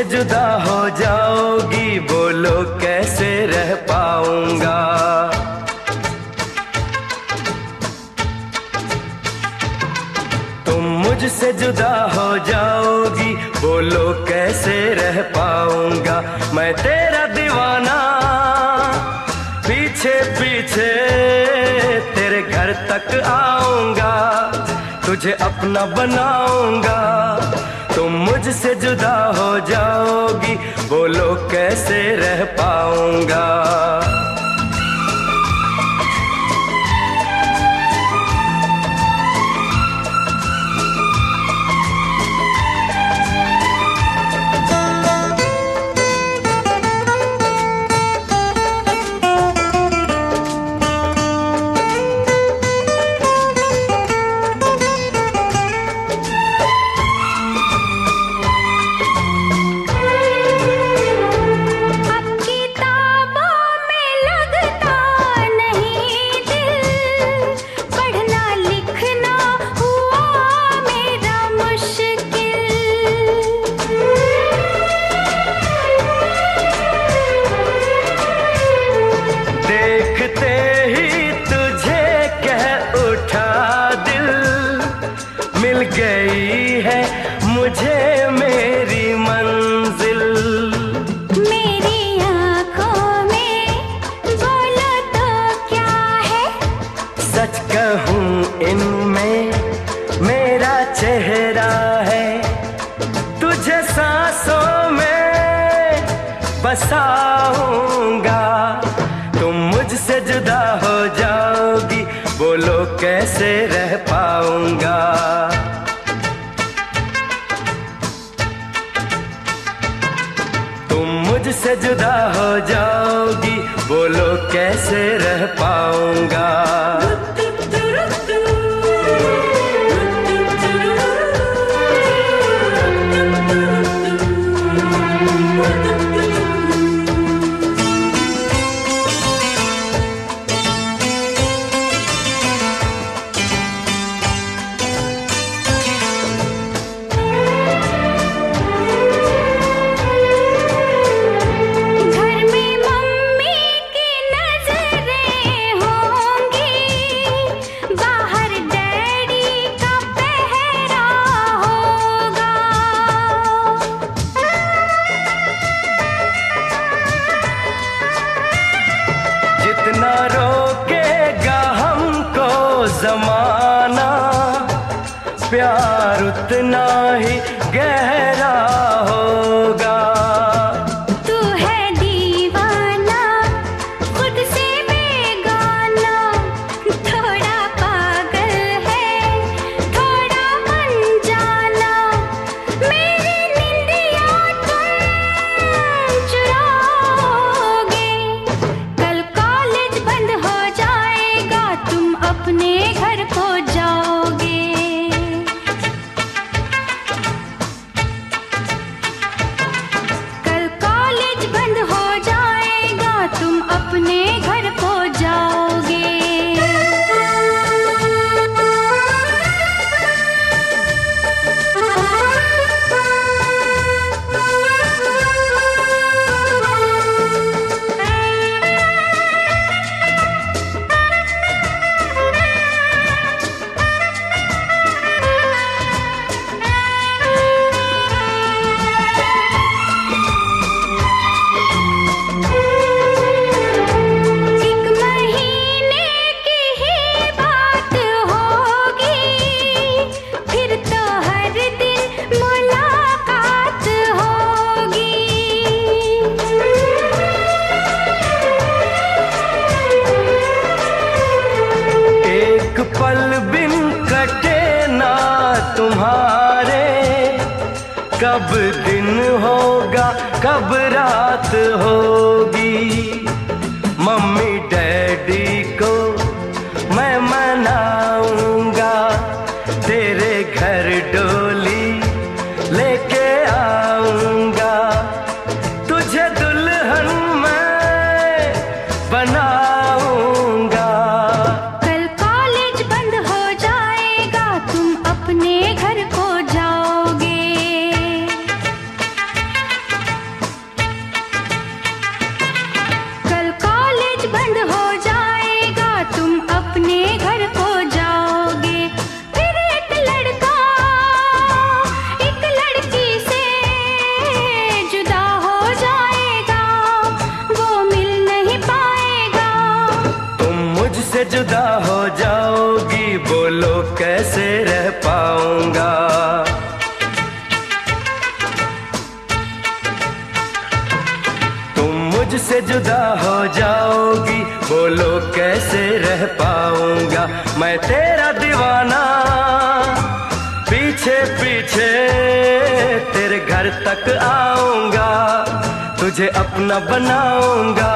मुझसे जुदा हो जाओगी बोलो कैसे रह पाऊँगा? तुम मुझसे जुदा हो जाओगी बोलो कैसे रह पाऊँगा? मैं तेरा दीवाना, पीछे पीछे तेरे घर तक आऊँगा, तुझे अपना बनाऊँगा। तुम मुझसे जुदा हो जाओगी बोलो कैसे रह पाऊँगा? बसाऊँगा तुम मुझसे जुदा हो जाओगी, बोलो कैसे रह पाऊँगा? तुम मुझसे जुदा हो जाओगी, बोलो कैसे रह पाऊँगा? जमाना। प्यार उतना ही गहरा तुम्हारे। कब दिन होगा कब रात होगी। मम्मी मुझसे जुदा हो जाओगी, बोलो कैसे रह पाऊँगा? तुम मुझसे जुदा हो जाओगी, बोलो कैसे रह पाऊँगा? मैं तेरा दीवाना, पीछे पीछे तेरे घर तक आऊँगा, तुझे अपना बनाऊँगा।